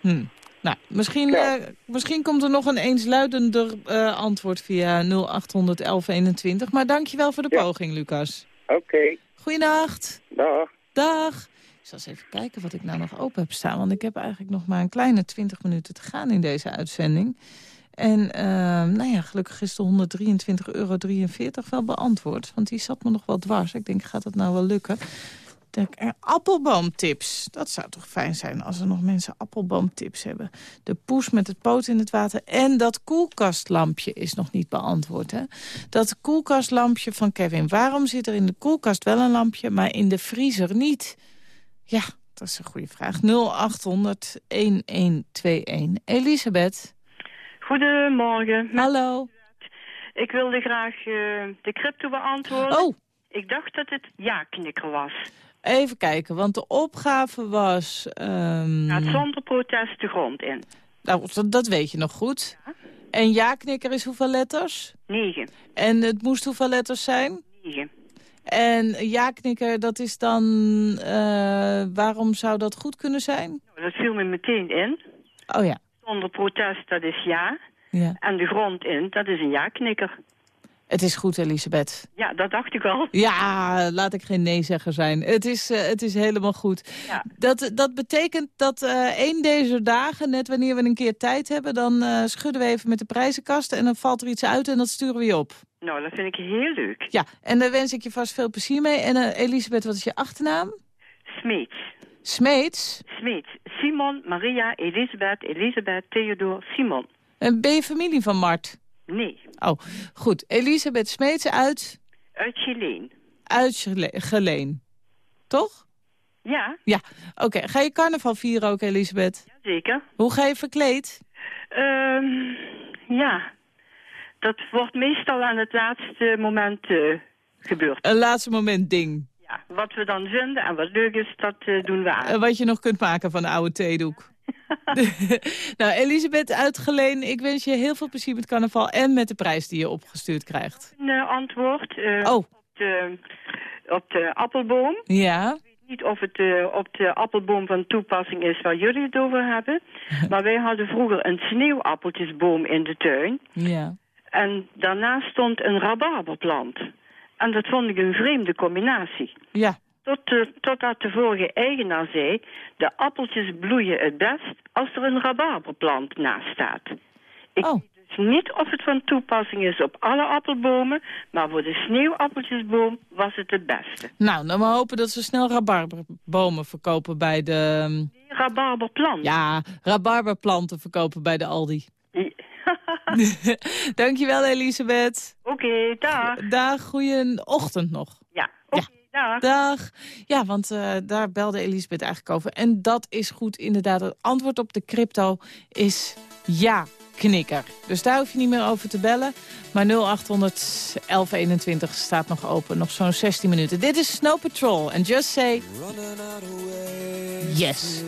Hm. Nou, misschien, eh, misschien komt er nog een eensluidender uh, antwoord via 0800 1121. Maar dankjewel voor de poging, Lucas. Oké. Okay. Goeienacht. Dag. Dag. Ik zal eens even kijken wat ik nou nog open heb staan. Want ik heb eigenlijk nog maar een kleine 20 minuten te gaan in deze uitzending. En uh, nou ja, gelukkig is de 123,43 euro wel beantwoord. Want die zat me nog wel dwars. Ik denk, gaat dat nou wel lukken? Appelboomtips. Dat zou toch fijn zijn als er nog mensen appelboomtips hebben. De poes met het poot in het water. En dat koelkastlampje is nog niet beantwoord. Hè? Dat koelkastlampje van Kevin. Waarom zit er in de koelkast wel een lampje, maar in de vriezer niet? Ja, dat is een goede vraag. 0800-1121. Elisabeth. Goedemorgen. Hallo. Ik wilde graag uh, de crypto beantwoorden. Oh. Ik dacht dat het ja-knikker was. Even kijken, want de opgave was... Um... Gaat zonder protest de grond in. Nou, dat, weet je nog goed. Ja. En ja-knikker is hoeveel letters? Negen. En het moest hoeveel letters zijn? Negen. En ja-knikker, dat is dan... Uh, waarom zou dat goed kunnen zijn? Nou, dat viel me meteen in. Oh ja. Zonder protest, dat is ja. ja. En de grond in, dat is een ja-knikker. Het is goed, Elisabeth. Ja, dat dacht ik al. Ja, laat ik geen nee-zegger zijn. Het is, uh, het is helemaal goed. Ja. Dat, dat betekent dat uh, één deze dagen, net wanneer we een keer tijd hebben... dan uh, schudden we even met de prijzenkast en dan valt er iets uit en dat sturen we je op. Nou, dat vind ik heel leuk. Ja, en daar wens ik je vast veel plezier mee. En Elisabeth, wat is je achternaam? Smeets. Smeets? Smeets. Simon, Maria, Elisabeth, Elisabeth, Theodor, Simon. En ben je familie van Mart? Nee. Oh, goed. Elisabeth Smeets uit? Uit Geleen. Uit Geleen. Toch? Ja. Ja, oké. Ga je carnaval vieren ook, Elisabeth? Jazeker. Hoe ga je verkleed? Um, ja, dat wordt meestal aan het laatste moment uh, gebeurd. Een laatste moment ding. Ja, wat we dan vinden en wat leuk is, dat uh, doen we aan. wat je nog kunt maken van de oude theedoek. nou, Elisabeth Uitgeleen, ik wens je heel veel plezier met carnaval... en met de prijs die je opgestuurd krijgt. Een uh, antwoord uh, oh. op, de, op de appelboom. Ja. Ik weet niet of het uh, op de appelboom van toepassing is waar jullie het over hebben. maar wij hadden vroeger een sneeuwappeltjesboom in de tuin. Ja. En daarnaast stond een rabarberplant. En dat vond ik een vreemde combinatie. Ja. Tot de, totdat de vorige eigenaar zei... de appeltjes bloeien het best als er een rabarberplant naast staat. Ik oh. weet dus niet of het van toepassing is op alle appelbomen... maar voor de sneeuwappeltjesboom was het het beste. Nou, dan we hopen dat ze snel rabarberbomen verkopen bij de... Rabarberplant? Ja, rabarberplanten verkopen bij de Aldi. Ja. Dankjewel, Elisabeth. Oké, okay, dag. Dag, goeie ochtend nog. Ja, oké. Okay. Dag. Dag. Ja, want uh, daar belde Elisabeth eigenlijk over. En dat is goed, inderdaad. Het antwoord op de crypto is ja, knikker. Dus daar hoef je niet meer over te bellen. Maar 0800 1121 staat nog open. Nog zo'n 16 minuten. Dit is Snow Patrol. En just say... Yes.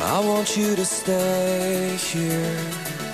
I want you to stay here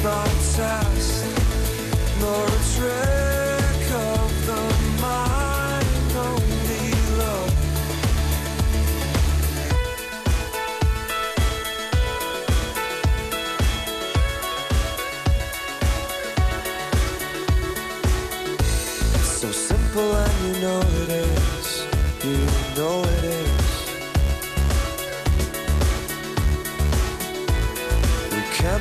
Not a test, nor a trick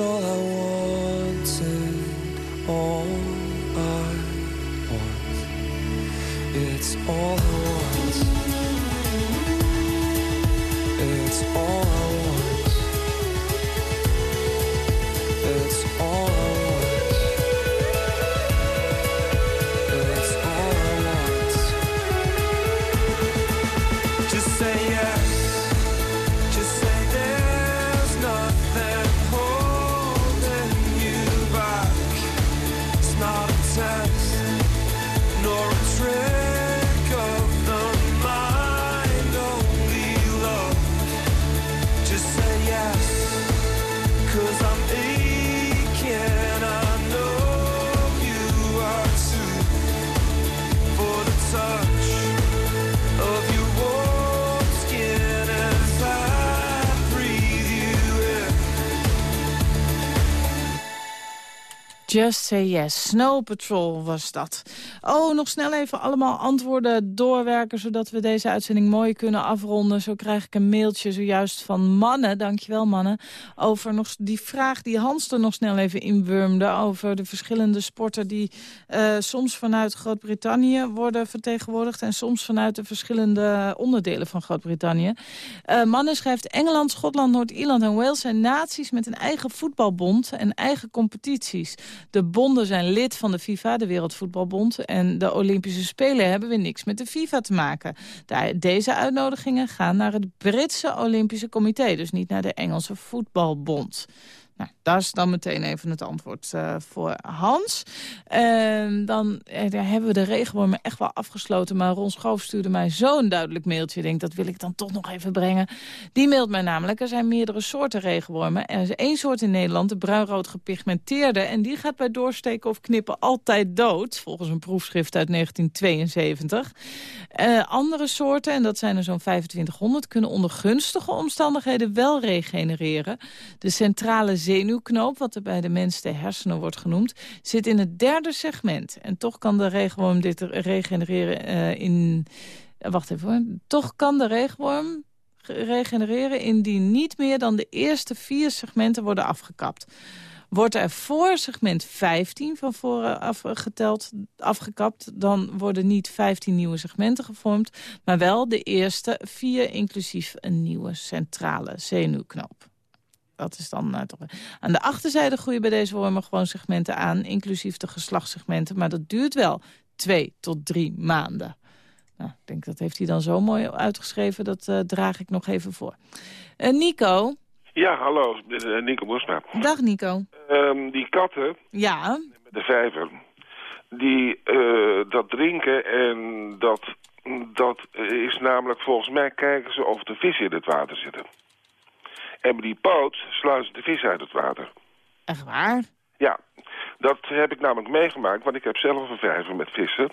All I wanted, Just Say Yes. Snow Patrol was dat. Oh, nog snel even allemaal antwoorden doorwerken... zodat we deze uitzending mooi kunnen afronden. Zo krijg ik een mailtje zojuist van Mannen, dankjewel Mannen... over nog die vraag die Hans er nog snel even inwurmde... over de verschillende sporten die eh, soms vanuit Groot-Brittannië worden vertegenwoordigd... en soms vanuit de verschillende onderdelen van Groot-Brittannië. Eh, Mannen schrijft Engeland, Schotland, Noord-Ierland en Wales... zijn naties met een eigen voetbalbond en eigen competities. De bonden zijn lid van de FIFA, de Wereldvoetbalbond... de Olympische Spelen hebben weer niks met de FIFA te maken. De- Deze uitnodigingen gaan naar het Britse Olympische Comité... dus niet naar de Engelse Voetbalbond. Nou, daar is dan meteen even het antwoord eh, voor Hans. En dan eh, hebben we de regenwormen echt wel afgesloten. Maar Ron Schoof stuurde mij zo'n duidelijk mailtje. Ik denk, dat wil ik dan toch nog even brengen. Die mailt mij namelijk, er zijn meerdere soorten regenwormen. Er is één soort in Nederland, de bruinrood gepigmenteerde. En die gaat bij doorsteken of knippen altijd dood. Volgens een proefschrift uit 1972. Eh, andere soorten, en dat zijn er zo'n 2500... kunnen onder gunstige omstandigheden wel regenereren. De centrale zenuwknoop, wat er bij de mens de hersenen wordt genoemd... zit in het derde segment. En toch kan de regenworm dit regenereren eh, in... eh, wacht even hoor. Toch kan de regenworm regenereren indien niet meer dan de eerste vier segmenten worden afgekapt. Wordt er voor segment 15 van voren afgeteld, afgekapt... dan worden niet 15 nieuwe segmenten gevormd... maar wel de eerste vier, inclusief een nieuwe centrale zenuwknoop. Dat is dan uh, toch... Aan de achterzijde groeien bij deze wormen gewoon segmenten aan... inclusief de geslachtssegmenten, maar dat duurt wel twee tot drie maanden. Nou, ik denk dat heeft hij dan zo mooi uitgeschreven, dat uh, draag ik nog even voor. Uh, Nico... Ja, hallo, dit is Nico Bosma. Dag Nico. Um, die katten, ja. met de vijver, die uh, dat drinken en dat, dat is namelijk volgens mij kijken ze of de vissen in het water zitten. En met die poot sluizen de vis uit het water. Echt waar? Ja, dat heb ik namelijk meegemaakt, want ik heb zelf een vijver met vissen.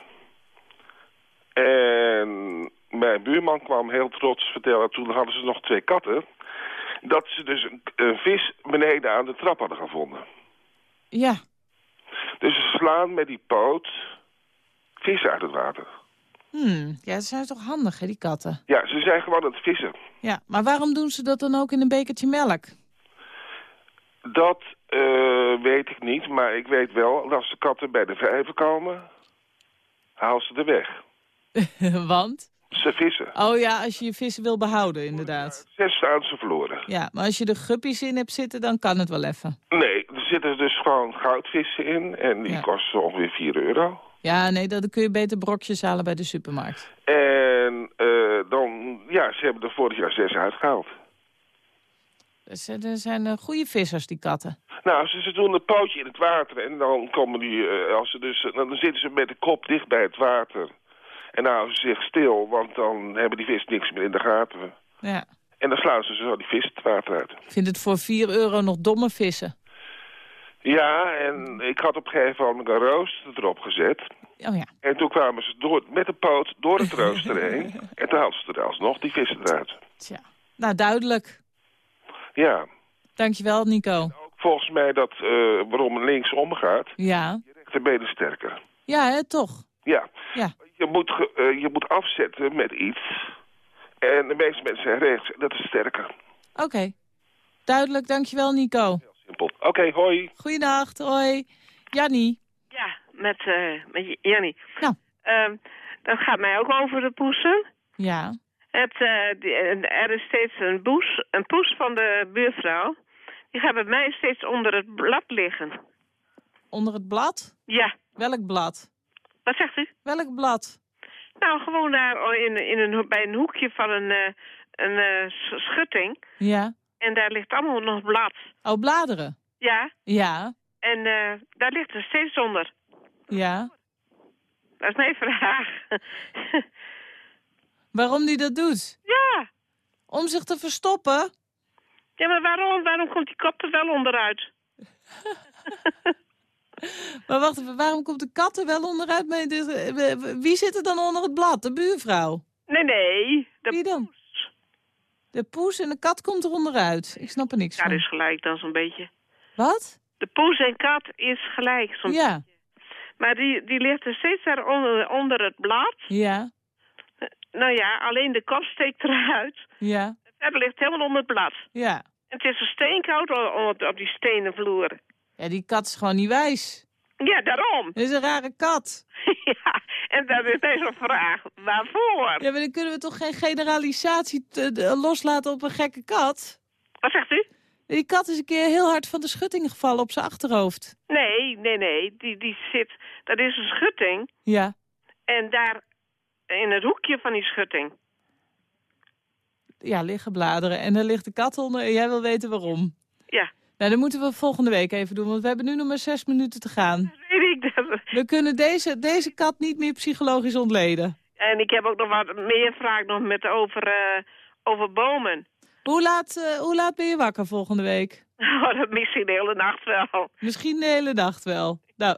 En mijn buurman kwam heel trots vertellen, toen hadden ze nog twee katten dat ze dus een, een, vis beneden aan de trap hadden gevonden. Ja. Dus ze slaan met die poot vis uit het water. Hmm, ja, ze zijn toch handig, hè, die katten? Ja, ze zijn gewoon aan het vissen. Ja, maar waarom doen ze dat dan ook in een bekertje melk? Dat eh, weet ik niet, maar ik weet wel... dat als de katten bij de vijver komen... haal ze er weg. Want? Ze vissen. Oh ja, als je je vissen wil behouden, inderdaad. Zes staan ze verloren. Ja, maar als je er guppies in hebt zitten, dan kan het wel even. Nee, er zitten dus gewoon goudvissen in... en die Ja. kosten ongeveer 4 euro. Ja, nee, dan kun je beter brokjes halen bij de supermarkt. En eh, dan... Ja, ze hebben er vorig jaar zes uitgehaald. Dus, eh, er zijn eh, goede vissers, die katten. Nou, ze, ze doen een pootje in het water en dan komen die, als ze dus, dan zitten ze met de kop dicht bij het water. En dan houden ze zich stil, want dan hebben die vis niks meer in de gaten. Ja. En dan sluiten ze zo die vis het water uit. Ik vind het voor 4 euro nog domme vissen. Ja, en ik had op een gegeven moment een rooster erop gezet. Oh ja. En toen kwamen ze door, met de poot door het rooster heen. En toen hadden ze er alsnog die vissen eruit. Tja. Nou, duidelijk. Ja, Dankjewel, Nico. volgens mij dat uh, waarom links omgaat, Ja. rechterbeen is sterker. Ja, hè, toch? Ja. Ja. Je, moet, ge- eh, je moet afzetten met iets. En de meeste mensen zijn rechts. Dat is sterker. Oké. Duidelijk, dankjewel, Nico. Simpel. Oké, hoi. Goeienacht, hoi. Jannie. Ja, met, eh met Jannie. Nou. Ehm, dat gaat mij ook over de poesen. Ja. Het, eh, die- er is steeds een, boes, een poes van de buurvrouw. Die gaat bij mij steeds onder het blad liggen. Onder het blad? Ja. Welk blad? Wat zegt u? Welk blad? Nou, gewoon daar in, in een, bij een hoekje van een, eh, een eh, schutting. Ja. En daar ligt allemaal nog blad. Oh, bladeren. Ja. Ja. En eh, daar ligt er steeds onder. Ja. Dat is mijn vraag. Waarom die dat doet? ja. Om zich te verstoppen? Ja, maar waarom? Waarom komt die kop er wel onderuit? Maar wacht even, waarom komt de kat er wel onderuit? mee? Wie zit er dan onder het blad? De buurvrouw? Nee, nee. De Wie dan? De poes en de kat komt er onderuit. Ik snap er niks Ja, van. dat is gelijk dan zo'n beetje. Wat? De poes en kat is gelijk zo'n Ja. Maar die, die ligt er steeds daar onder, onder het blad. Ja. Nou ja, alleen de kop steekt eruit. Ja. Verder ligt helemaal onder het blad. Ja. En het is zo steenkoud op, op die stenen vloer. Ja, die kat is gewoon niet wijs. Ja, daarom. Dat is een rare kat. ja, en dan is deze vraag, waarvoor? Ja, maar dan kunnen we toch geen generalisatie te- de- loslaten op een gekke kat? Wat zegt u? Die kat is een keer heel hard van de schutting gevallen op zijn achterhoofd. Nee, nee, nee. Die, die zit, dat is een schutting. Ja. En daar in het hoekje van die schutting. Ja, liggen bladeren. En daar ligt de kat onder en jij wil weten waarom. Ja. Nou, dat moeten we volgende week even doen, want we hebben nu nog maar zes minuten te gaan. Weet ik dat. We kunnen deze, deze kat niet meer psychologisch ontleden. En ik heb ook nog wat meer vragen nog met over, eh, over bomen. Hoe laat, eh, hoe laat ben je wakker volgende week? Oh, dat misschien de hele nacht wel. Misschien de hele nacht wel. Nou,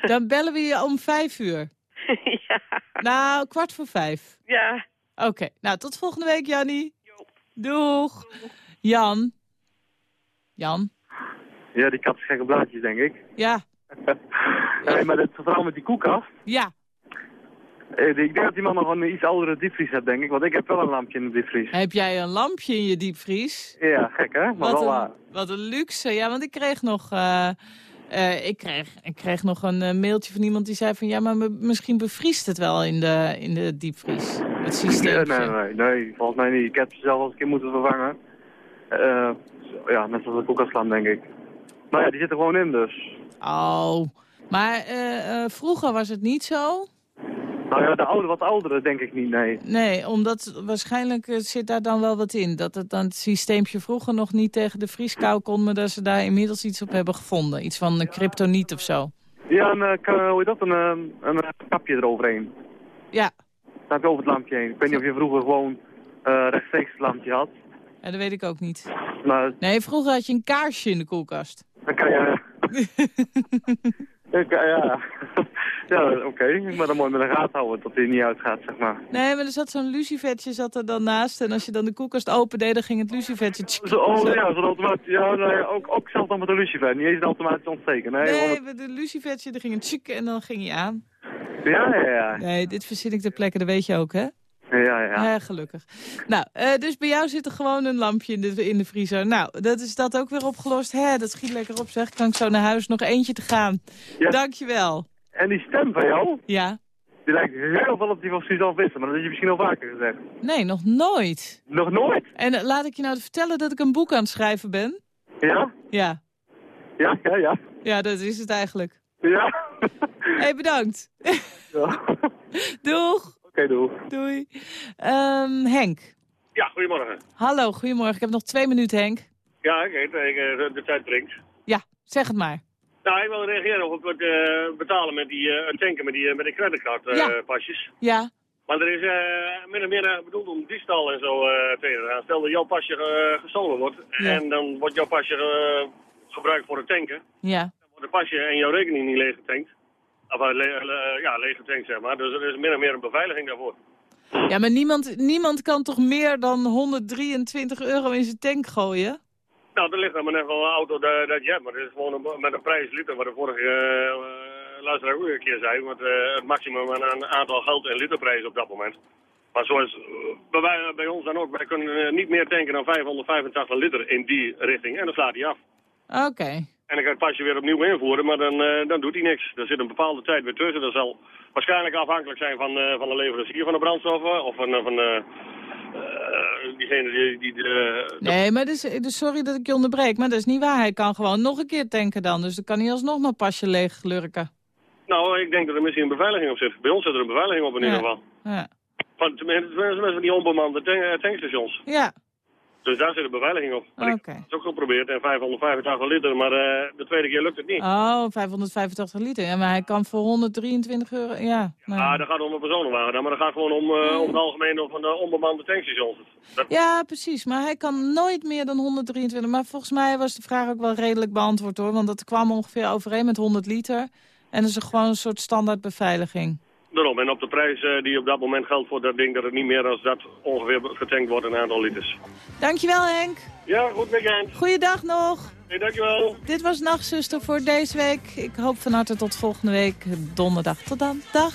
dan bellen we je om vijf uur. ja. Nou, kwart voor vijf. Ja. Oké, nou tot volgende week, Jannie. Doeg. Jan. Jan. Ja, die katgekke blaadjes, denk ik. Ja. nee, maar dat vooral met die koelkast. Ja. Ik denk dat die man nog een iets oudere diepvries heeft, denk ik. Want ik heb wel een lampje in de diepvries. Heb jij een lampje in je diepvries? Ja, gek hè? Maar Wat wel een, wat een luxe. Ja, want ik kreeg nog... eh, eh, ik, kreeg, ik kreeg nog een eh, mailtje van iemand die zei van... Ja, maar misschien bevriest het wel in de, in de diepvries. Het systeem. Nee, nee, nee, nee, volgens mij niet. Ik heb ze zelf als een keer moeten vervangen. Eh, ja, net zoals de koelkastlamp, denk ik. Maar ja, die zit er gewoon in, dus. Oh, maar eh, eh, vroeger was het niet zo. Nou ja, de oude, wat oudere denk ik niet, nee. Nee, omdat waarschijnlijk zit daar dan wel wat in. Dat het dan het systeempje vroeger nog niet tegen de vrieskou kon... maar dat ze daar inmiddels iets op hebben gevonden. Iets van een kryptoniet of zo. Ja, een, hoe heet dat? Een, een, kapje eroverheen. Ja. Daar heb je over het lampje heen. Ik weet niet of je vroeger gewoon eh, rechtstreeks het lampje had. Ja, dat weet ik ook niet. Maar Nee, vroeger had je een kaarsje in de koelkast. dan kan je... Ik, ja, ja oké. Maar dan moet je met een gaten houden dat hij niet uitgaat, zeg maar. Nee, maar er zat zo'n lucifertje zat er dan naast. En als je dan de koelkast opende, dan ging het lucifertje... tsk, Zo, oh, zo. ja, zo'n automatisch. Ja, nee, ook, ook zelf dan met een lucifer. Niet eens een automatisch ontsteken. Nee, Nee, met- met de lucifertje, dan ging het tsk en dan ging hij aan. Ja, ja, ja. Nee, dit verzin ik ter plekke, dat weet je ook, hè? Ja, ja. Gelukkig. Nou, eh, dus bij jou zit er gewoon een lampje in de, in de vriezer. Nou, dat is dat ook weer opgelost. Hè, dat schiet lekker op, zeg. Kan ik zo naar huis nog eentje te gaan. Ja. Dankjewel. En die stem van jou, Ja. die lijkt heel veel op die van Suzanne Visser, maar dat heb je misschien al vaker gezegd. Nee, nog nooit. Nog nooit? En eh, laat ik je nou vertellen dat ik een boek aan het schrijven ben? Ja? Ja. Ja, ja, ja. Ja, dat is het eigenlijk. Ja. Hé, hey, bedankt. Ja. Doeg. Oké, doe. Doei. Ehm, Henk. Ja, goedemorgen. Hallo, goedemorgen. Ik heb nog twee minuten, Henk. Ja, ik weet, ik, eh, de tijd dringt. Ja, zeg het maar. Nou, ik wil reageren op het eh, betalen met die, eh, tanken met die, eh, met die creditcardpasjes. Ja. Maar er is eh min of meer eh, bedoeld om diefstal en zo eh tegen te gaan. Stel dat jouw pasje eh, gestolen wordt Ja. en dan wordt jouw pasje eh, gebruikt voor het tanken. Ja. Dan wordt het pasje en jouw rekening niet leeggetankt. Of eh, le- le- ja, leeggetankt zeg maar. Dus er is min of meer een beveiliging daarvoor. Ja, maar niemand, niemand kan toch meer dan 123 euro in zijn tank gooien? Nou, er ligt dan maar net wel een auto dat, dat je hebt, maar het is gewoon een, met een prijs liter, wat de vorige uh, luisteraar ook een keer zei, eh, het maximum aan een aantal geld en literprijs op dat moment. Maar zoals eh, bij, wij- bij ons dan ook, wij kunnen eh, niet meer tanken dan 585 liter in die richting en dan slaat hij af. Oké. En dan kan het pasje weer opnieuw invoeren, maar dan, eh, dan doet hij niks. Er zit een bepaalde tijd weer tussen. Dat zal waarschijnlijk afhankelijk zijn van, eh, van de leverancier van de brandstoffen of van, eh, van diegene die, die de, Nee, maar dus, dus sorry dat ik je onderbreek, maar dat is niet waar. Hij kan gewoon nog een keer tanken dan. Dus dan kan hij alsnog mijn pasje leeg lurken. Nou, ik denk dat er misschien een beveiliging op zit. Bij ons zit er een beveiliging op in ieder geval. Ja. Van, tenminste, van die onbemande tank, tankstations. Ja. Dus daar zit een beveiliging op. Maar Oké. Ik heb het ook geprobeerd en 585 liter, maar eh, de tweede keer lukt het niet. Oh, 585 liter. Ja, maar hij kan voor 123 euro... Ja, nou. Ah, dat gaat om een personenwagen dan, maar dat gaat gewoon om, eh, om het algemeen of van de onbemande tankstations. Dat, Ja, precies. Maar hij kan nooit meer dan 123. Maar volgens mij was de vraag ook wel redelijk beantwoord hoor. Want dat kwam ongeveer overeen met 100 liter. En dat is gewoon een soort standaard beveiliging. En op de prijs eh, die op dat moment geldt voor dat ding... dat het niet meer als dat ongeveer getankt wordt, een aantal liters. Dankjewel, Henk. Ja, goed weekend. Goeiedag nog. Hey, dankjewel. Dit was Nachtzuster voor deze week. Ik hoop van harte tot volgende week donderdag. Tot dan. Dag.